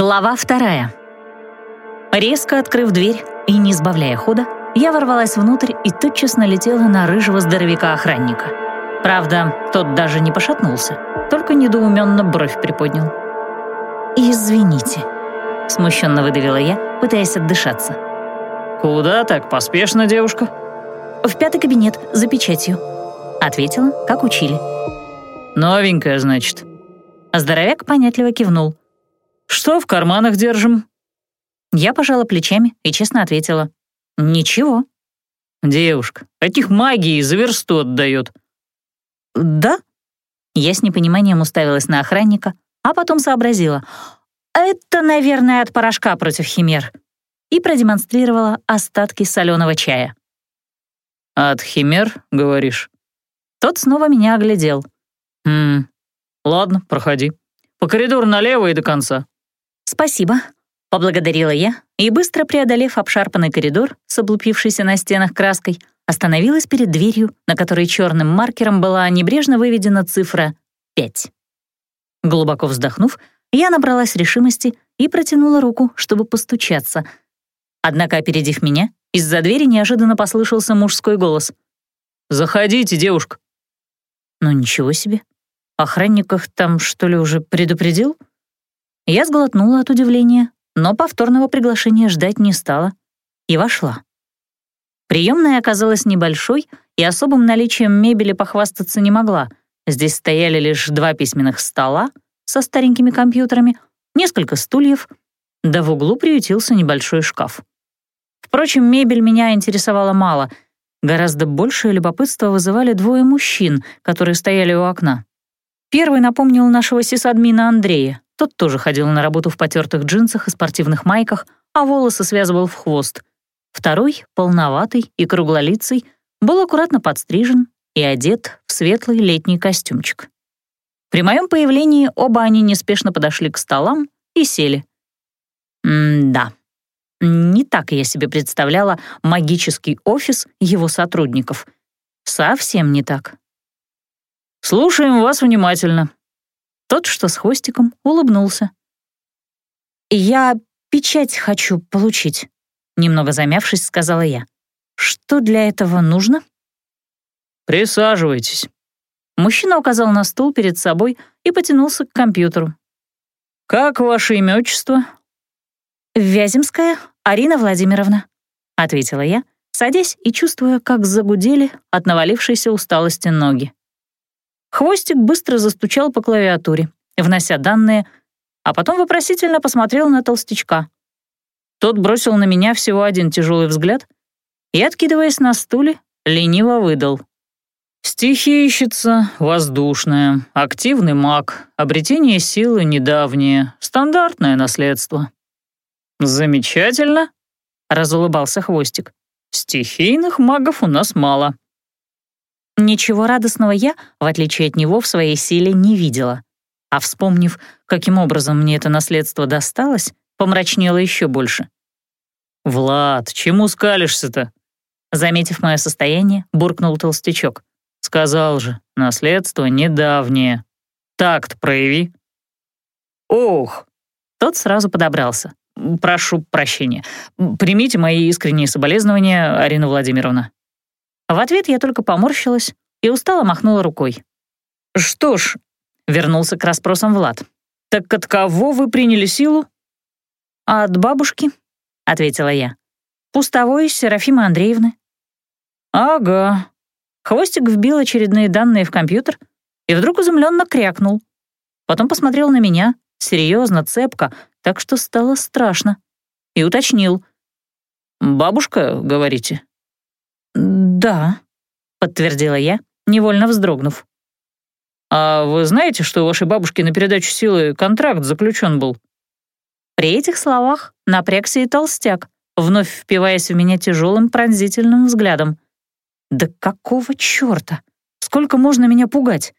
Глава вторая. Резко открыв дверь и не сбавляя хода, я ворвалась внутрь и тотчас налетела на рыжего здоровяка-охранника. Правда, тот даже не пошатнулся, только недоуменно бровь приподнял. «Извините», — смущенно выдавила я, пытаясь отдышаться. «Куда так поспешно, девушка?» «В пятый кабинет, за печатью», — ответила, как учили. «Новенькая, значит». Здоровяк понятливо кивнул. «Что в карманах держим?» Я пожала плечами и честно ответила. «Ничего». «Девушка, таких магии за версту отдает». «Да?» Я с непониманием уставилась на охранника, а потом сообразила. «Это, наверное, от порошка против химер». И продемонстрировала остатки соленого чая. «От химер, говоришь?» Тот снова меня оглядел. «Хм, ладно, проходи. По коридору налево и до конца». «Спасибо», — поблагодарила я и, быстро преодолев обшарпанный коридор с облупившейся на стенах краской, остановилась перед дверью, на которой черным маркером была небрежно выведена цифра 5. Глубоко вздохнув, я набралась решимости и протянула руку, чтобы постучаться. Однако, опередив меня, из-за двери неожиданно послышался мужской голос. «Заходите, девушка». «Ну ничего себе. Охранниках там, что ли, уже предупредил?» Я сглотнула от удивления, но повторного приглашения ждать не стала и вошла. Приемная оказалась небольшой и особым наличием мебели похвастаться не могла. Здесь стояли лишь два письменных стола со старенькими компьютерами, несколько стульев, да в углу приютился небольшой шкаф. Впрочем, мебель меня интересовала мало. Гораздо большее любопытство вызывали двое мужчин, которые стояли у окна. Первый напомнил нашего сисадмина Андрея. Тот тоже ходил на работу в потертых джинсах и спортивных майках, а волосы связывал в хвост. Второй, полноватый и круглолицый, был аккуратно подстрижен и одет в светлый летний костюмчик. При моем появлении оба они неспешно подошли к столам и сели. М-да, не так я себе представляла магический офис его сотрудников. Совсем не так. «Слушаем вас внимательно». Тот, что с хвостиком, улыбнулся. «Я печать хочу получить», — немного замявшись, сказала я. «Что для этого нужно?» «Присаживайтесь». Мужчина указал на стул перед собой и потянулся к компьютеру. «Как ваше имя, отчество?» «Вяземская Арина Владимировна», — ответила я, садясь и чувствуя, как загудели от навалившейся усталости ноги. Хвостик быстро застучал по клавиатуре, внося данные, а потом вопросительно посмотрел на толстячка. Тот бросил на меня всего один тяжелый взгляд и, откидываясь на стуле, лениво выдал. «Стихийщица, воздушная, активный маг, обретение силы недавнее, стандартное наследство». «Замечательно», — разулыбался Хвостик. «Стихийных магов у нас мало. Ничего радостного я, в отличие от него, в своей силе не видела. А вспомнив, каким образом мне это наследство досталось, помрачнело еще больше. «Влад, чему скалишься-то?» Заметив мое состояние, буркнул толстячок. «Сказал же, наследство недавнее. Такт прояви». «Ох!» Тот сразу подобрался. «Прошу прощения. Примите мои искренние соболезнования, Арина Владимировна». В ответ я только поморщилась и устало махнула рукой. «Что ж», — вернулся к расспросам Влад, «так от кого вы приняли силу?» «От бабушки», — ответила я. «Пустовой Серафимы Андреевны». «Ага». Хвостик вбил очередные данные в компьютер и вдруг изумленно крякнул. Потом посмотрел на меня, серьезно, цепко, так что стало страшно, и уточнил. «Бабушка, говорите?» «Да», — подтвердила я, невольно вздрогнув. «А вы знаете, что у вашей бабушки на передачу силы контракт заключен был?» При этих словах напрягся и толстяк, вновь впиваясь в меня тяжелым пронзительным взглядом. «Да какого черта? Сколько можно меня пугать?»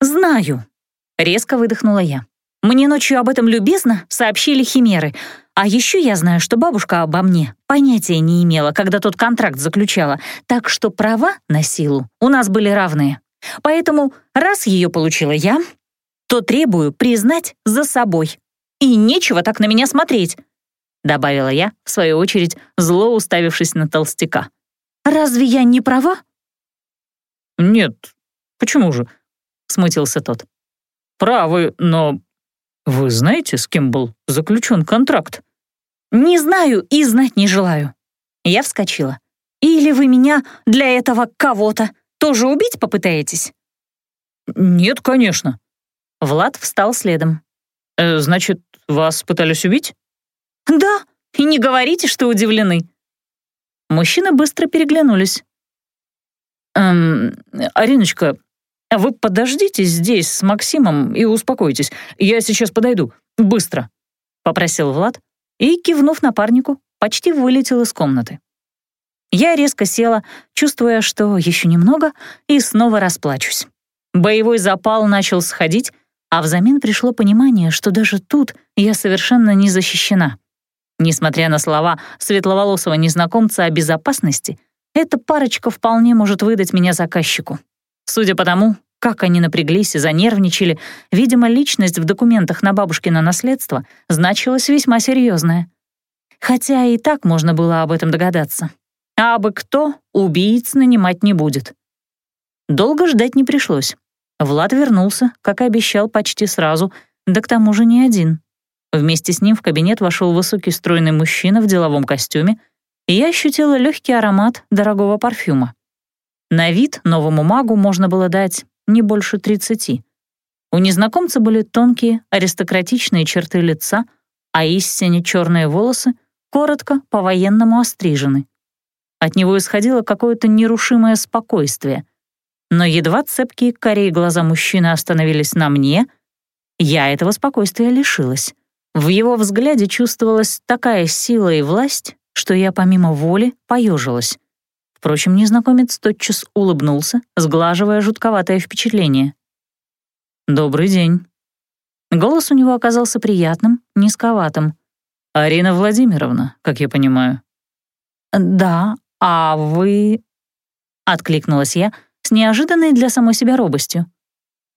«Знаю», — резко выдохнула я. «Мне ночью об этом любезно сообщили химеры, а еще я знаю, что бабушка обо мне понятия не имела, когда тот контракт заключала, так что права на силу у нас были равные. Поэтому, раз ее получила я, то требую признать за собой. и нечего так на меня смотреть», добавила я, в свою очередь, зло уставившись на толстяка. «Разве я не права?» «Нет, почему же?» — смутился тот. «Правы, но вы знаете, с кем был заключен контракт?» «Не знаю и знать не желаю». Я вскочила. «Или вы меня для этого кого-то тоже убить попытаетесь?» «Нет, конечно». Влад встал следом. «Э, «Значит, вас пытались убить?» «Да, и не говорите, что удивлены». Мужчины быстро переглянулись. «Эм, Ариночка, вы подождите здесь с Максимом и успокойтесь. Я сейчас подойду. Быстро», — попросил Влад и, кивнув напарнику, почти вылетел из комнаты. Я резко села, чувствуя, что еще немного, и снова расплачусь. Боевой запал начал сходить, а взамен пришло понимание, что даже тут я совершенно не защищена. Несмотря на слова светловолосого незнакомца о безопасности, эта парочка вполне может выдать меня заказчику. Судя по тому, как они напряглись и занервничали, видимо, личность в документах на бабушкино наследство значилась весьма серьезная. Хотя и так можно было об этом догадаться. А бы кто убийц нанимать не будет. Долго ждать не пришлось. Влад вернулся, как и обещал, почти сразу, да к тому же не один. Вместе с ним в кабинет вошел высокий стройный мужчина в деловом костюме, и я ощутила легкий аромат дорогого парфюма. На вид новому магу можно было дать не больше тридцати. У незнакомца были тонкие, аристократичные черты лица, а истине черные волосы коротко, по-военному острижены. От него исходило какое-то нерушимое спокойствие. Но едва цепкие корей глаза мужчины остановились на мне, я этого спокойствия лишилась. В его взгляде чувствовалась такая сила и власть, что я помимо воли поежилась. Впрочем, незнакомец тотчас улыбнулся, сглаживая жутковатое впечатление. «Добрый день». Голос у него оказался приятным, низковатым. «Арина Владимировна, как я понимаю». «Да, а вы...» — откликнулась я с неожиданной для самой себя робостью.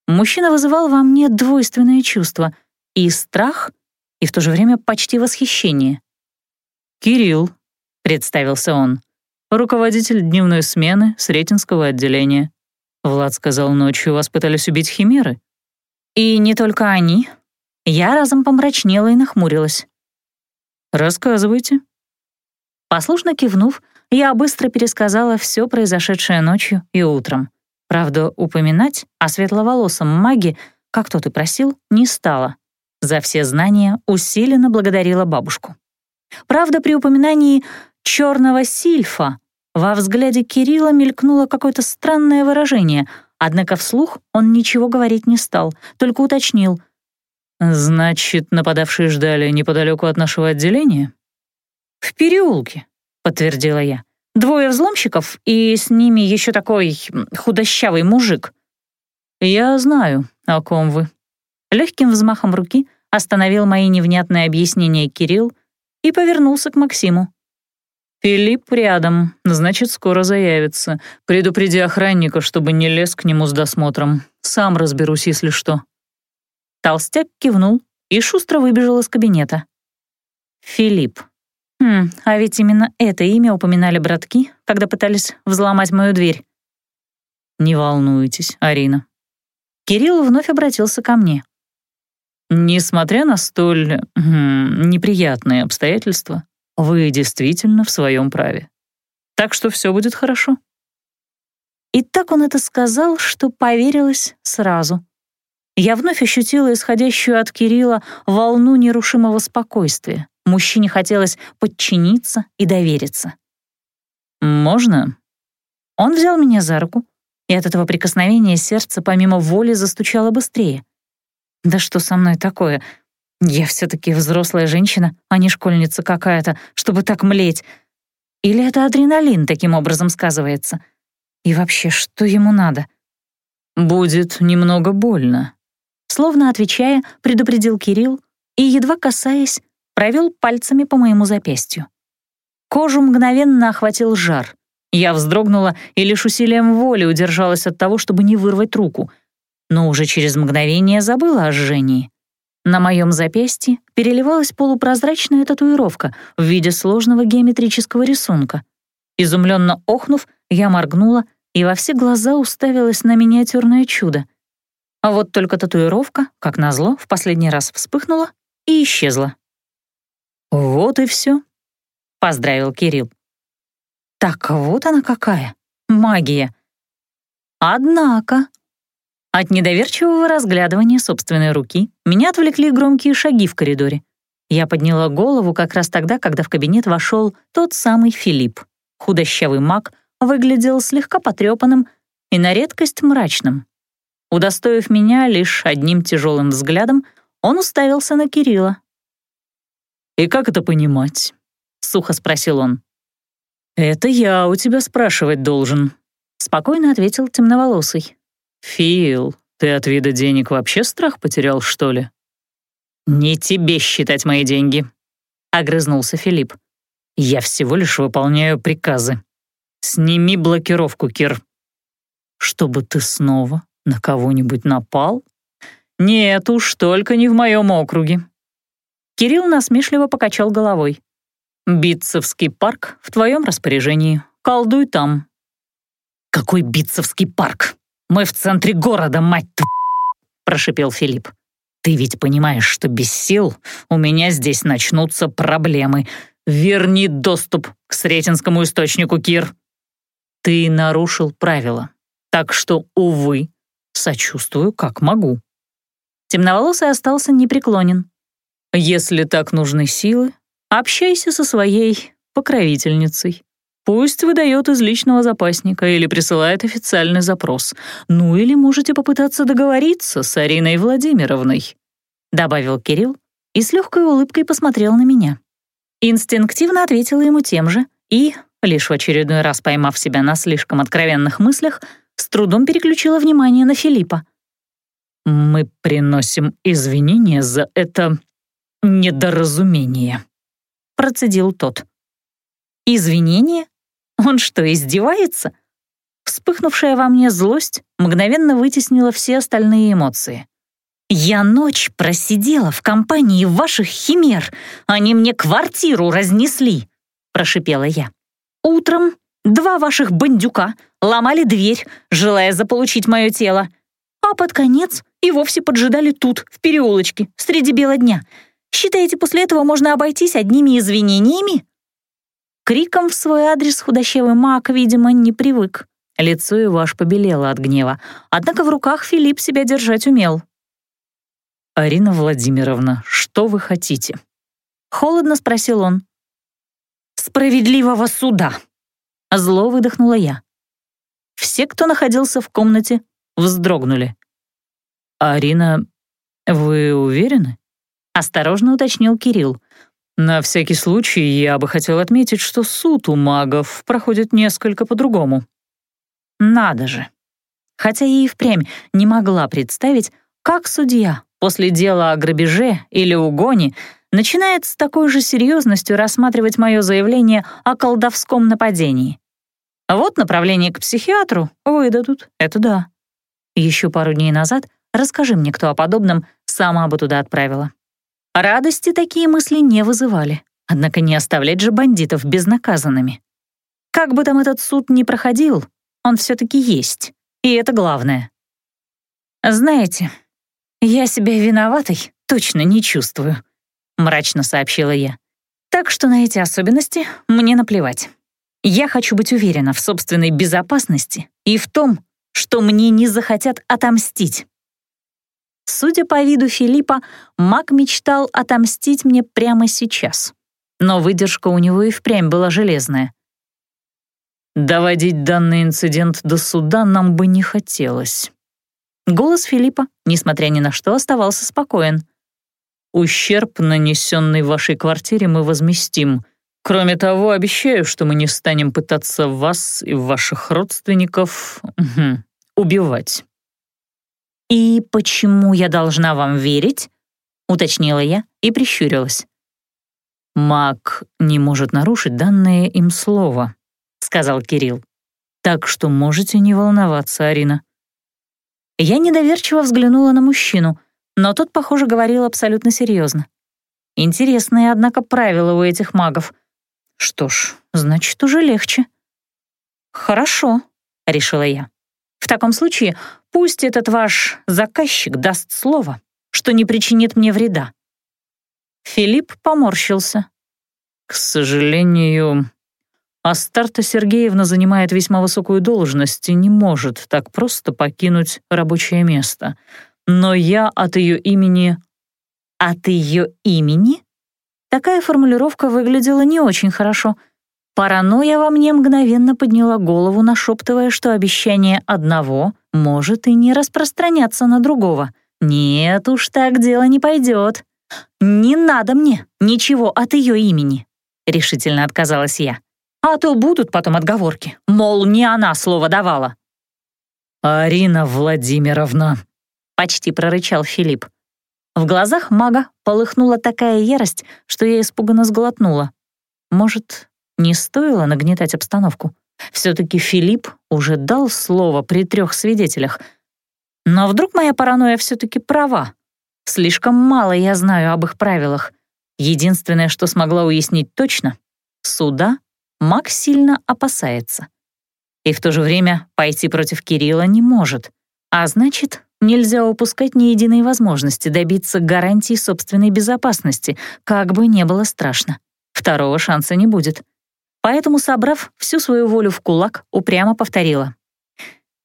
Мужчина вызывал во мне двойственное чувство — и страх, и в то же время почти восхищение. «Кирилл», — представился он, руководитель дневной смены Сретенского отделения. Влад сказал, ночью вас пытались убить химеры. И не только они. Я разом помрачнела и нахмурилась. «Рассказывайте». Послушно кивнув, я быстро пересказала все произошедшее ночью и утром. Правда, упоминать о светловолосом маге, как тот и просил, не стала. За все знания усиленно благодарила бабушку. Правда, при упоминании черного сильфа во взгляде Кирилла мелькнуло какое-то странное выражение, однако вслух он ничего говорить не стал, только уточнил. «Значит, нападавшие ждали неподалеку от нашего отделения?» «В переулке», — подтвердила я. «Двое взломщиков, и с ними еще такой худощавый мужик». «Я знаю, о ком вы», Легким взмахом руки остановил мои невнятные объяснения Кирилл и повернулся к Максиму. «Филипп рядом, значит, скоро заявится. Предупреди охранника, чтобы не лез к нему с досмотром. Сам разберусь, если что». Толстяк кивнул и шустро выбежал из кабинета. Филипп. Хм, а ведь именно это имя упоминали братки, когда пытались взломать мою дверь. «Не волнуйтесь, Арина». Кирилл вновь обратился ко мне. Несмотря на столь хм, неприятные обстоятельства, вы действительно в своем праве. Так что все будет хорошо. И так он это сказал, что поверилась сразу. Я вновь ощутила исходящую от Кирилла волну нерушимого спокойствия. Мужчине хотелось подчиниться и довериться. «Можно?» Он взял меня за руку, и от этого прикосновения сердце помимо воли застучало быстрее. Да что со мной такое? Я все-таки взрослая женщина, а не школьница какая-то, чтобы так млеть. Или это адреналин таким образом сказывается? И вообще, что ему надо? «Будет немного больно», — словно отвечая, предупредил Кирилл и, едва касаясь, провел пальцами по моему запястью. Кожу мгновенно охватил жар. Я вздрогнула и лишь усилием воли удержалась от того, чтобы не вырвать руку — но уже через мгновение забыла о жжении. На моем запястье переливалась полупрозрачная татуировка в виде сложного геометрического рисунка. Изумленно охнув, я моргнула и во все глаза уставилась на миниатюрное чудо. А вот только татуировка, как назло, в последний раз вспыхнула и исчезла. «Вот и все», — поздравил Кирилл. «Так вот она какая, магия!» Однако от недоверчивого разглядывания собственной руки меня отвлекли громкие шаги в коридоре. Я подняла голову как раз тогда, когда в кабинет вошел тот самый Филипп. Худощавый маг выглядел слегка потрепанным и на редкость мрачным. Удостоив меня лишь одним тяжелым взглядом, он уставился на Кирилла. «И как это понимать?» — сухо спросил он. «Это я у тебя спрашивать должен», — спокойно ответил темноволосый. «Фил, ты от вида денег вообще страх потерял, что ли?» «Не тебе считать мои деньги», — огрызнулся Филипп. «Я всего лишь выполняю приказы. Сними блокировку, Кир». «Чтобы ты снова на кого-нибудь напал?» «Нет уж, только не в моем округе». Кирилл насмешливо покачал головой. «Битцевский парк в твоем распоряжении. Колдуй там». «Какой Битцевский парк?» Мы в центре города, мать твою!» — прошипел Филипп. «Ты ведь понимаешь, что без сил у меня здесь начнутся проблемы. Верни доступ к Сретенскому источнику, Кир!» «Ты нарушил правила, так что, увы, сочувствую, как могу». Темноволосый остался непреклонен. «Если так нужны силы, общайся со своей покровительницей». Пусть выдает из личного запасника или присылает официальный запрос. Ну или можете попытаться договориться с Ариной Владимировной», — добавил Кирилл и с легкой улыбкой посмотрел на меня. Инстинктивно ответила ему тем же и, лишь в очередной раз поймав себя на слишком откровенных мыслях, с трудом переключила внимание на Филиппа. «Мы приносим извинения за это недоразумение», — процедил тот. «Извинения? Он что, издевается? Вспыхнувшая во мне злость мгновенно вытеснила все остальные эмоции. «Я ночь просидела в компании ваших химер. Они мне квартиру разнесли», — прошипела я. «Утром два ваших бандюка ломали дверь, желая заполучить мое тело. А под конец и вовсе поджидали тут, в переулочке, среди бела дня. Считаете, после этого можно обойтись одними извинениями?» Криком в свой адрес худощавый маг, видимо, не привык. Лицо его аж побелело от гнева. Однако в руках Филипп себя держать умел. «Арина Владимировна, что вы хотите?» Холодно спросил он. «Справедливого суда!» Зло выдохнула я. Все, кто находился в комнате, вздрогнули. «Арина, вы уверены?» Осторожно уточнил Кирилл. На всякий случай я бы хотел отметить, что суд у магов проходит несколько по-другому. Надо же. Хотя я и впрямь не могла представить, как судья после дела о грабеже или угоне начинает с такой же серьезностью рассматривать мое заявление о колдовском нападении. А вот направление к психиатру выдадут, это да. Еще пару дней назад расскажи мне, кто о подобном, сама бы туда отправила. Радости такие мысли не вызывали, однако не оставлять же бандитов безнаказанными. Как бы там этот суд ни проходил, он все-таки есть, и это главное. «Знаете, я себя виноватой точно не чувствую», — мрачно сообщила я. «Так что на эти особенности мне наплевать. Я хочу быть уверена в собственной безопасности и в том, что мне не захотят отомстить. Судя по виду Филиппа, маг мечтал отомстить мне прямо сейчас. Но выдержка у него и впрямь была железная. «Доводить данный инцидент до суда нам бы не хотелось». Голос Филиппа, несмотря ни на что, оставался спокоен. «Ущерб, нанесенный вашей квартире, мы возместим. Кроме того, обещаю, что мы не станем пытаться вас и ваших родственников убивать». «И почему я должна вам верить?» — уточнила я и прищурилась. «Маг не может нарушить данное им слово», — сказал Кирилл. «Так что можете не волноваться, Арина». Я недоверчиво взглянула на мужчину, но тот, похоже, говорил абсолютно серьезно. Интересные, однако, правила у этих магов. Что ж, значит, уже легче. «Хорошо», — решила я. «В таком случае пусть этот ваш заказчик даст слово, что не причинит мне вреда». Филипп поморщился. «К сожалению, Астарта Сергеевна занимает весьма высокую должность и не может так просто покинуть рабочее место. Но я от ее имени...» «От ее имени?» Такая формулировка выглядела не очень хорошо. Паранойя во мне мгновенно подняла голову, нашептывая, что обещание одного может и не распространяться на другого. «Нет уж, так дело не пойдет. Не надо мне ничего от ее имени», — решительно отказалась я. «А то будут потом отговорки, мол, не она слово давала». «Арина Владимировна», — почти прорычал Филипп. В глазах мага полыхнула такая ярость, что я испуганно сглотнула. Может, не стоило нагнетать обстановку? Все-таки Филипп уже дал слово при трех свидетелях. Но вдруг моя паранойя все-таки права? Слишком мало я знаю об их правилах. Единственное, что смогла уяснить точно — суда маг сильно опасается. И в то же время пойти против Кирилла не может. А значит, нельзя упускать ни единой возможности добиться гарантии собственной безопасности, как бы не было страшно. Второго шанса не будет. Поэтому, собрав всю свою волю в кулак, упрямо повторила.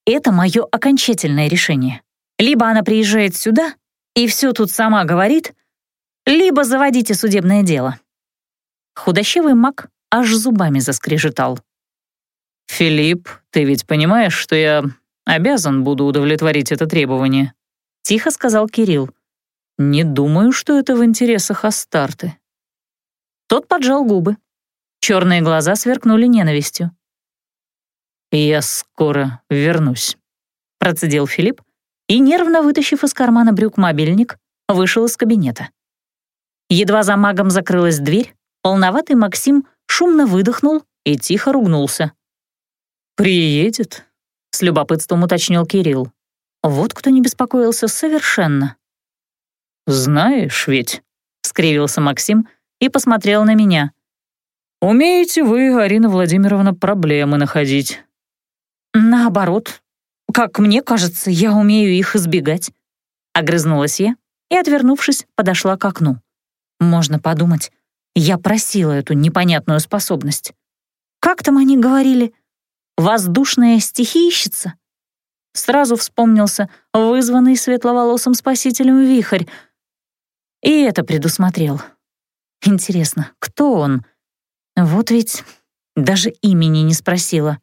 «Это мое окончательное решение. Либо она приезжает сюда и все тут сама говорит, либо заводите судебное дело». Худощевый маг аж зубами заскрежетал. «Филипп, ты ведь понимаешь, что я обязан буду удовлетворить это требование?» — тихо сказал Кирилл. «Не думаю, что это в интересах Астарты». Тот поджал губы, Черные глаза сверкнули ненавистью. «Я скоро вернусь», — процедил Филипп и, нервно вытащив из кармана брюк мобильник, вышел из кабинета. Едва за магом закрылась дверь, полноватый Максим шумно выдохнул и тихо ругнулся. «Приедет?» — с любопытством уточнил Кирилл. Вот кто не беспокоился совершенно. «Знаешь ведь», — скривился Максим и посмотрел на меня. Умеете вы, Арина Владимировна, проблемы находить?» «Наоборот. Как мне кажется, я умею их избегать». Огрызнулась я и, отвернувшись, подошла к окну. Можно подумать, я просила эту непонятную способность. Как там они говорили? Воздушная стихийщица? Сразу вспомнился вызванный светловолосым спасителем вихрь. И это предусмотрел. Интересно, кто он? Вот ведь даже имени не спросила.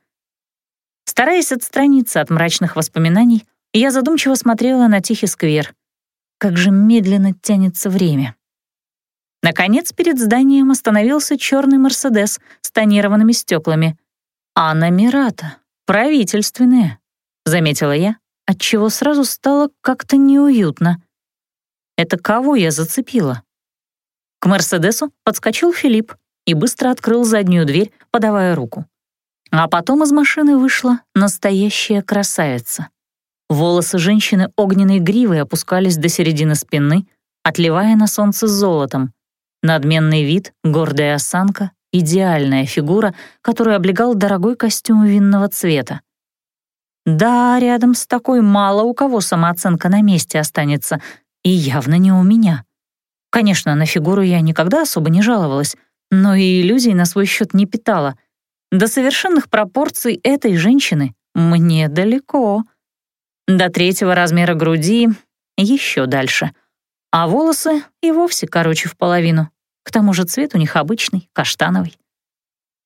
Стараясь отстраниться от мрачных воспоминаний, я задумчиво смотрела на тихий сквер. Как же медленно тянется время. Наконец, перед зданием остановился черный «Мерседес» с тонированными стеклами. «А номера-то правительственные», — заметила я, отчего сразу стало как-то неуютно. Это кого я зацепила? К «Мерседесу» подскочил Филипп и быстро открыл заднюю дверь, подавая руку. А потом из машины вышла настоящая красавица. Волосы женщины огненной гривой опускались до середины спины, отливая на солнце золотом. Надменный вид, гордая осанка, идеальная фигура, которую облегал дорогой костюм винного цвета. Да, рядом с такой мало у кого самооценка на месте останется, и явно не у меня. Конечно, на фигуру я никогда особо не жаловалась, но и иллюзий на свой счет не питала. До совершенных пропорций этой женщины мне далеко. До третьего размера груди еще дальше. А волосы и вовсе короче в половину. К тому же цвет у них обычный, каштановый.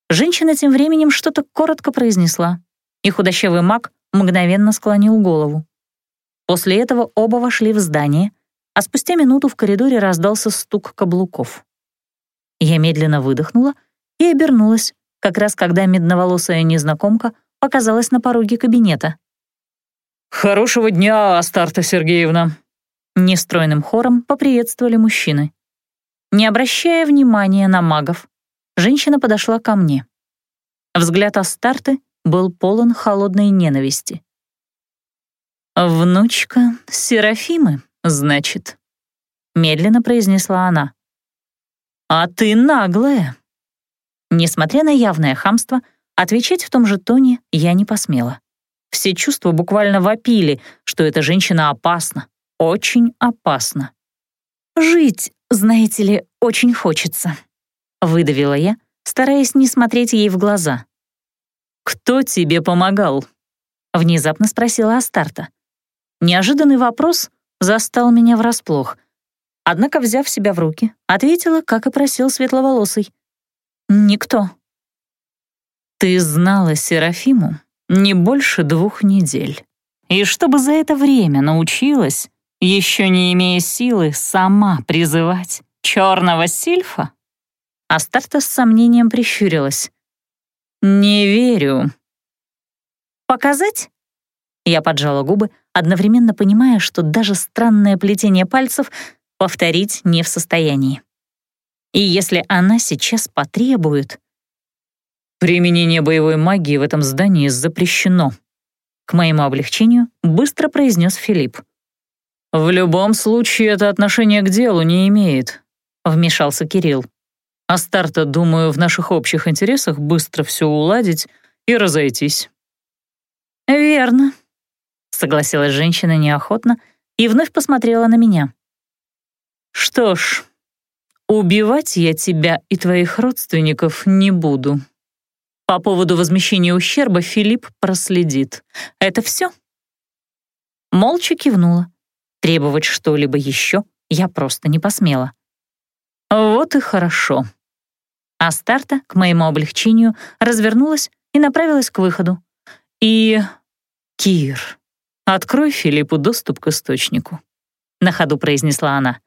Женщина тем временем что-то коротко произнесла, и худощавый маг мгновенно склонил голову. После этого оба вошли в здание, а спустя минуту в коридоре раздался стук каблуков. Я медленно выдохнула и обернулась, как раз когда медноволосая незнакомка показалась на пороге кабинета. «Хорошего дня, Астарта Сергеевна!» Нестройным хором поприветствовали мужчины. Не обращая внимания на магов, женщина подошла ко мне. Взгляд Астарты был полон холодной ненависти. «Внучка Серафимы, значит», — медленно произнесла она. «А ты наглая». Несмотря на явное хамство, отвечать в том же тоне я не посмела. Все чувства буквально вопили, что эта женщина опасна, очень опасна. «Жить, знаете ли, очень хочется», — выдавила я, стараясь не смотреть ей в глаза. «Кто тебе помогал?» — внезапно спросила Астарта. Неожиданный вопрос застал меня врасплох. Однако, взяв себя в руки, ответила, как и просил светловолосый. «Никто». «Ты знала Серафиму не больше двух недель. И чтобы за это время научилась, еще не имея силы, сама призывать черного сильфа?» Астарта с сомнением прищурилась. «Не верю». «Показать?» Я поджала губы, одновременно понимая, что даже странное плетение пальцев повторить не в состоянии. И если она сейчас потребует... «Применение боевой магии в этом здании запрещено», — к моему облегчению быстро произнес Филипп. «В любом случае это отношение к делу не имеет», — вмешался Кирилл. «А старта, думаю, в наших общих интересах быстро все уладить и разойтись». «Верно», согласилась женщина неохотно и вновь посмотрела на меня. «Что ж, убивать я тебя и твоих родственников не буду. По поводу возмещения ущерба Филипп проследит. Это все?» Молча кивнула. Требовать что-либо еще я просто не посмела. «Вот и хорошо». Астарта, к моему облегчению, развернулась и направилась к выходу. «И... Кир, «Открой Филиппу доступ к источнику», — на ходу произнесла она.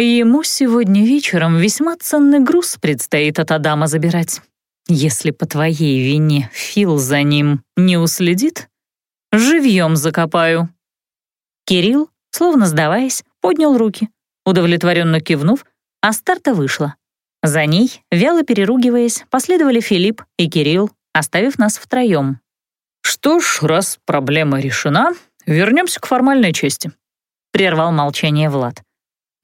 «Ему сегодня вечером весьма ценный груз предстоит от Адама забирать. Если по твоей вине Фил за ним не уследит, живьем закопаю». Кирилл, словно сдаваясь, поднял руки. Удовлетворенно кивнув, Астарта вышла. За ней, вяло переругиваясь, последовали Филипп и Кирилл, оставив нас втроем. «Что ж, раз проблема решена, Вернемся к формальной части», — прервал молчание Влад.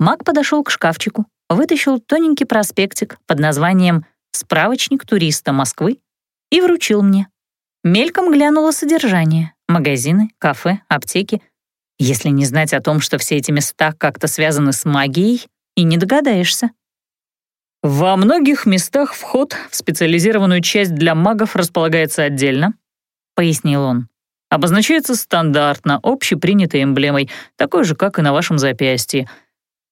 Маг подошел к шкафчику, вытащил тоненький проспектик под названием «Справочник туриста Москвы» и вручил мне. Мельком глянуло содержание — магазины, кафе, аптеки. Если не знать о том, что все эти места как-то связаны с магией, и не догадаешься. Во многих местах вход в специализированную часть для магов располагается отдельно, — пояснил он обозначается стандартно, общепринятой эмблемой, такой же, как и на вашем запястье.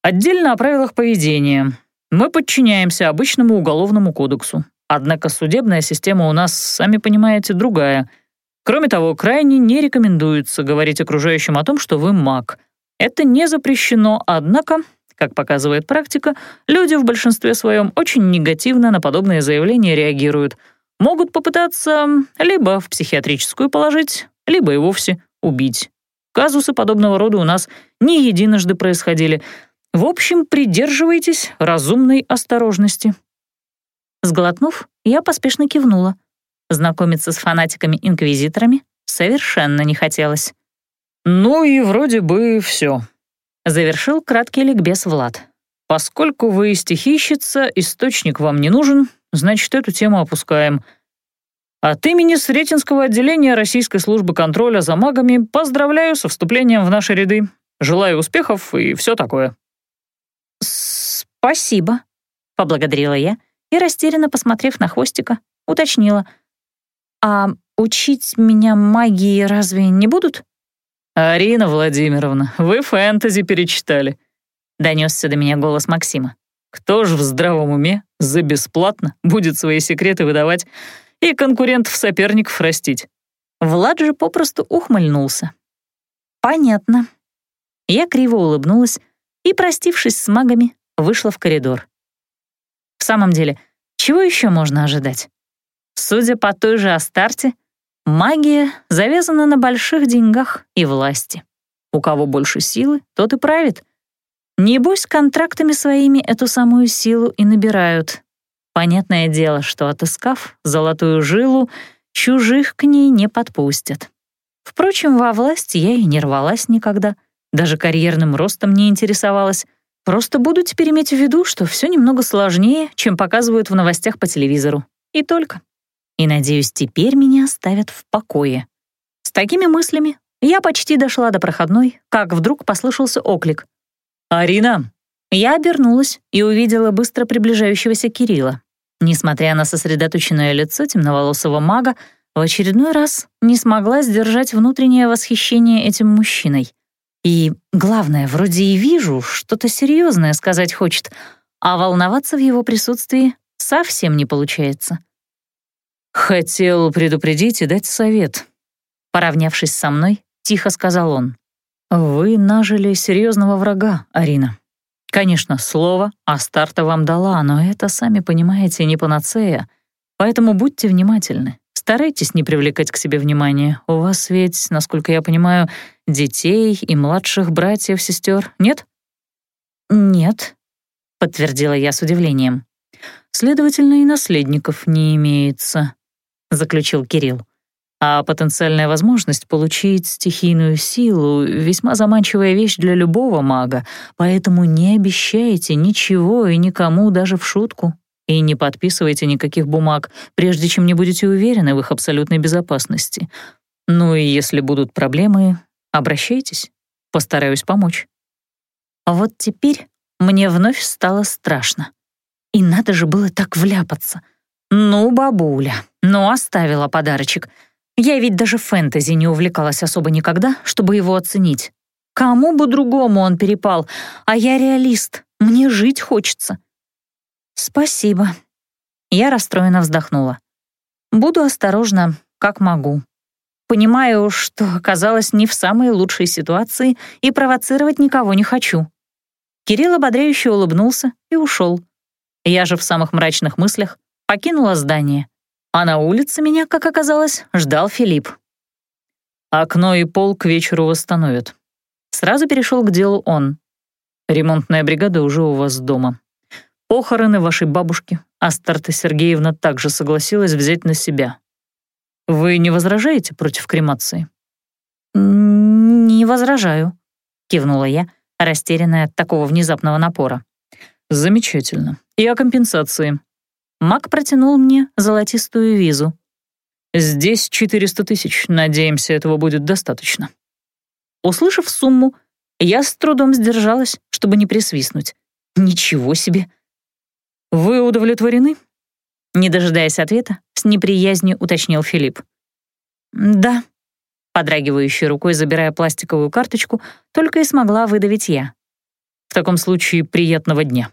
Отдельно о правилах поведения. Мы подчиняемся обычному уголовному кодексу. Однако судебная система у нас, сами понимаете, другая. Кроме того, крайне не рекомендуется говорить окружающим о том, что вы маг. Это не запрещено, однако, как показывает практика, люди в большинстве своем очень негативно на подобные заявления реагируют. Могут попытаться либо в психиатрическую положить, либо и вовсе убить. Казусы подобного рода у нас не единожды происходили. В общем, придерживайтесь разумной осторожности». Сглотнув, я поспешно кивнула. Знакомиться с фанатиками-инквизиторами совершенно не хотелось. «Ну и вроде бы все», — завершил краткий ликбез Влад. «Поскольку вы стихийщица, источник вам не нужен, значит, эту тему опускаем. От имени Сретенского отделения Российской службы контроля за магами поздравляю со вступлением в наши ряды. Желаю успехов и все такое». «Спасибо», — поблагодарила я и, растерянно посмотрев на хвостика, уточнила. «А учить меня магии разве не будут?» «Арина Владимировна, вы фэнтези перечитали», — донесся до меня голос Максима. «Кто ж в здравом уме за бесплатно будет свои секреты выдавать и конкурентов-соперников растить. Влад же попросту ухмыльнулся. «Понятно». Я криво улыбнулась и, простившись с магами, вышла в коридор. В самом деле, чего еще можно ожидать? Судя по той же Астарте, магия завязана на больших деньгах и власти. У кого больше силы, тот и правит. Небось, контрактами своими эту самую силу и набирают, Понятное дело, что отыскав золотую жилу, чужих к ней не подпустят. Впрочем, во власть я и не рвалась никогда. Даже карьерным ростом не интересовалась. Просто буду теперь иметь в виду, что все немного сложнее, чем показывают в новостях по телевизору. И только. И, надеюсь, теперь меня оставят в покое. С такими мыслями я почти дошла до проходной, как вдруг послышался оклик. «Арина!» Я обернулась и увидела быстро приближающегося Кирилла. Несмотря на сосредоточенное лицо темноволосого мага, в очередной раз не смогла сдержать внутреннее восхищение этим мужчиной. И, главное, вроде и вижу, что-то серьезное сказать хочет, а волноваться в его присутствии совсем не получается. «Хотел предупредить и дать совет», — поравнявшись со мной, тихо сказал он. «Вы нажили серьезного врага, Арина. Конечно, слово Астарта вам дала, но это, сами понимаете, не панацея, поэтому будьте внимательны. Старайтесь не привлекать к себе внимания. У вас ведь, насколько я понимаю, детей и младших братьев, сестер нет? Нет, подтвердила я с удивлением. Следовательно, и наследников не имеется, заключил Кирилл. А потенциальная возможность получить стихийную силу — весьма заманчивая вещь для любого мага, поэтому не обещайте ничего и никому даже в шутку. И не подписывайте никаких бумаг, прежде чем не будете уверены в их абсолютной безопасности. Ну и если будут проблемы, обращайтесь. Постараюсь помочь. А вот теперь мне вновь стало страшно. И надо же было так вляпаться. Ну, бабуля, ну оставила подарочек. Я ведь даже фэнтези не увлекалась особо никогда, чтобы его оценить. Кому бы другому он перепал, а я реалист, мне жить хочется. «Спасибо». Я расстроенно вздохнула. «Буду осторожна, как могу. Понимаю, что оказалась не в самой лучшей ситуации и провоцировать никого не хочу». Кирилл ободряюще улыбнулся и ушел. Я же в самых мрачных мыслях покинула здание. А на улице меня, как оказалось, ждал Филипп. «Окно и пол к вечеру восстановят». Сразу перешел к делу он. «Ремонтная бригада уже у вас дома. Похороны вашей бабушки Астарта Сергеевна также согласилась взять на себя. Вы не возражаете против кремации? «Не возражаю», — кивнула я, растерянная от такого внезапного напора. «Замечательно. И о компенсации». Мак протянул мне золотистую визу. «Здесь 400 тысяч. Надеемся, этого будет достаточно». Услышав сумму, я с трудом сдержалась, чтобы не присвистнуть. «Ничего себе! «Вы удовлетворены?» Не дожидаясь ответа, с неприязнью уточнил Филипп. «Да», подрагивающей рукой забирая пластиковую карточку, только и смогла выдавить я. «В таком случае приятного дня»,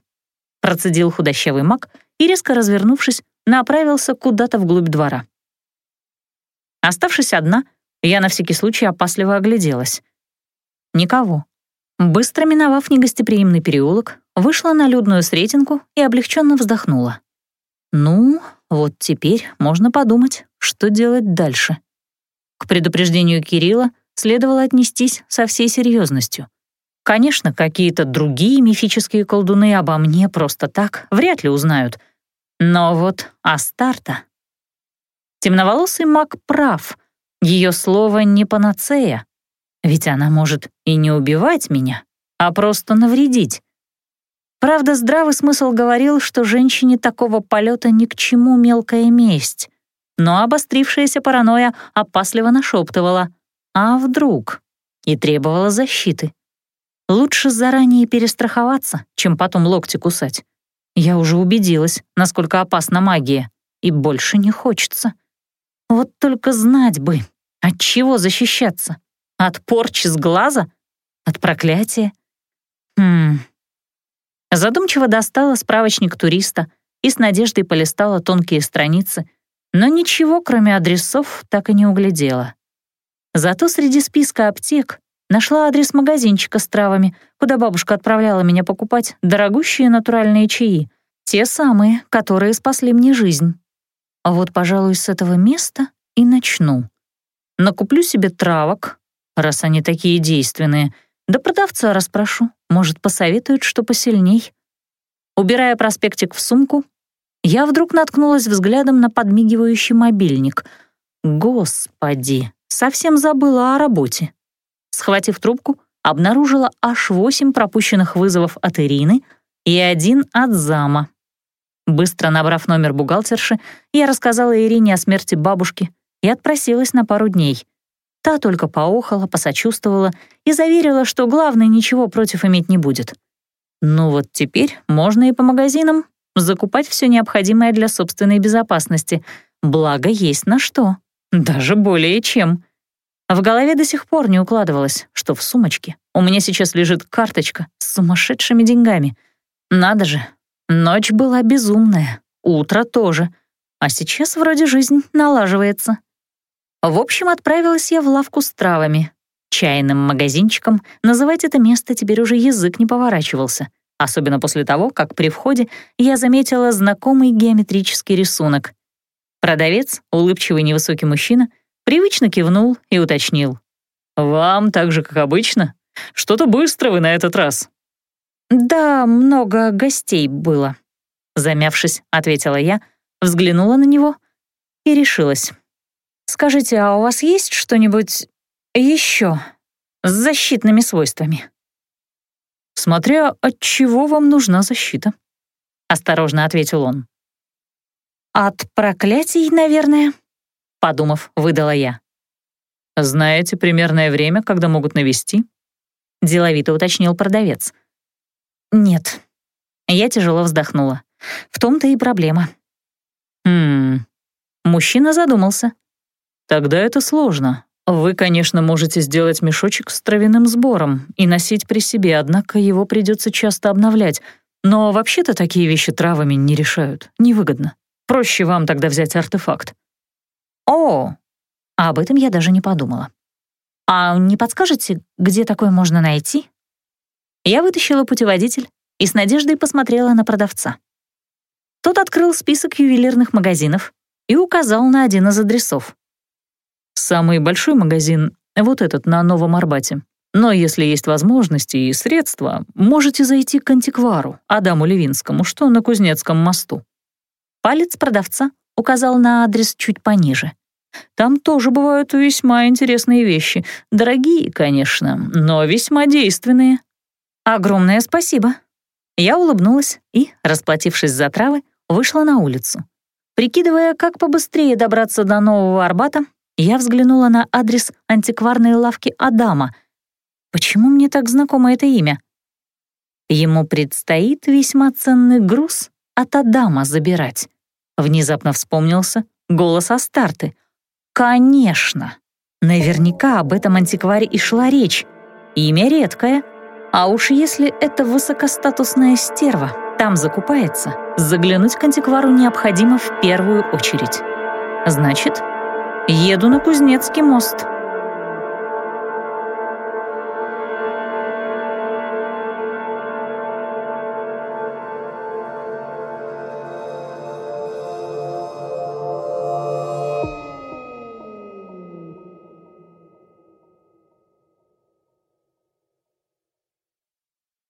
процедил худощавый маг и, резко развернувшись, направился куда-то вглубь двора. Оставшись одна, я на всякий случай опасливо огляделась. Никого. Быстро миновав негостеприимный переулок, вышла на людную сретенку и облегченно вздохнула. Ну, вот теперь можно подумать, что делать дальше. К предупреждению Кирилла следовало отнестись со всей серьезностью. Конечно, какие-то другие мифические колдуны обо мне просто так вряд ли узнают. Но вот Астарта... Темноволосый маг прав. Ее слово не панацея. Ведь она может и не убивать меня, а просто навредить. Правда, здравый смысл говорил, что женщине такого полета ни к чему мелкая месть. Но обострившаяся паранойя опасливо нашептывала «А вдруг?» и требовала защиты. Лучше заранее перестраховаться, чем потом локти кусать. Я уже убедилась, насколько опасна магия, и больше не хочется. Вот только знать бы, от чего защищаться. От порчи с глаза? От проклятия? Хм. Задумчиво достала справочник туриста и с надеждой полистала тонкие страницы, но ничего, кроме адресов, так и не углядела. Зато среди списка аптек нашла адрес магазинчика с травами, куда бабушка отправляла меня покупать дорогущие натуральные чаи, те самые, которые спасли мне жизнь. А вот, пожалуй, с этого места и начну. Накуплю себе травок, раз они такие действенные. Да продавца расспрошу, может, посоветует, что посильней. Убирая проспектик в сумку, я вдруг наткнулась взглядом на подмигивающий мобильник. Господи, совсем забыла о работе. Схватив трубку, обнаружила аж восемь пропущенных вызовов от Ирины и один от зама. Быстро набрав номер бухгалтерши, я рассказала Ирине о смерти бабушки и отпросилась на пару дней. Та только поохала, посочувствовала и заверила, что главное ничего против иметь не будет. Ну вот теперь можно и по магазинам закупать все необходимое для собственной безопасности, благо есть на что, даже более чем. В голове до сих пор не укладывалось, что в сумочке у меня сейчас лежит карточка с сумасшедшими деньгами. Надо же, ночь была безумная, утро тоже, а сейчас вроде жизнь налаживается. В общем, отправилась я в лавку с травами. Чайным магазинчиком называть это место теперь уже язык не поворачивался, особенно после того, как при входе я заметила знакомый геометрический рисунок. Продавец, улыбчивый невысокий мужчина, привычно кивнул и уточнил. «Вам так же, как обычно? Что-то быстро вы на этот раз». «Да, много гостей было», — замявшись, ответила я, взглянула на него и решилась. «Скажите, а у вас есть что-нибудь еще с защитными свойствами?» «Смотря от чего вам нужна защита», — осторожно ответил он. «От проклятий, наверное», — подумав, выдала я. «Знаете примерное время, когда могут навести?» — деловито уточнил продавец. «Нет». Я тяжело вздохнула. В том-то и проблема. «Хм...» Мужчина задумался. Тогда это сложно. Вы, конечно, можете сделать мешочек с травяным сбором и носить при себе, однако его придется часто обновлять. Но вообще-то такие вещи травами не решают. Невыгодно. Проще вам тогда взять артефакт. О, а об этом я даже не подумала. А не подскажете, где такое можно найти? Я вытащила путеводитель и с надеждой посмотрела на продавца. Тот открыл список ювелирных магазинов и указал на один из адресов. Самый большой магазин — вот этот на Новом Арбате. Но если есть возможности и средства, можете зайти к антиквару Адаму Левинскому, что на Кузнецком мосту. Палец продавца указал на адрес чуть пониже. Там тоже бывают весьма интересные вещи. Дорогие, конечно, но весьма действенные. Огромное спасибо. Я улыбнулась и, расплатившись за травы, вышла на улицу. Прикидывая, как побыстрее добраться до Нового Арбата, я взглянула на адрес антикварной лавки Адама. Почему мне так знакомо это имя? Ему предстоит весьма ценный груз от Адама забирать. Внезапно вспомнился голос Астарты. Конечно! Наверняка об этом антикваре и шла речь. Имя редкое. А уж если это высокостатусная стерва там закупается, заглянуть к антиквару необходимо в первую очередь. Значит, Еду на Кузнецкий мост.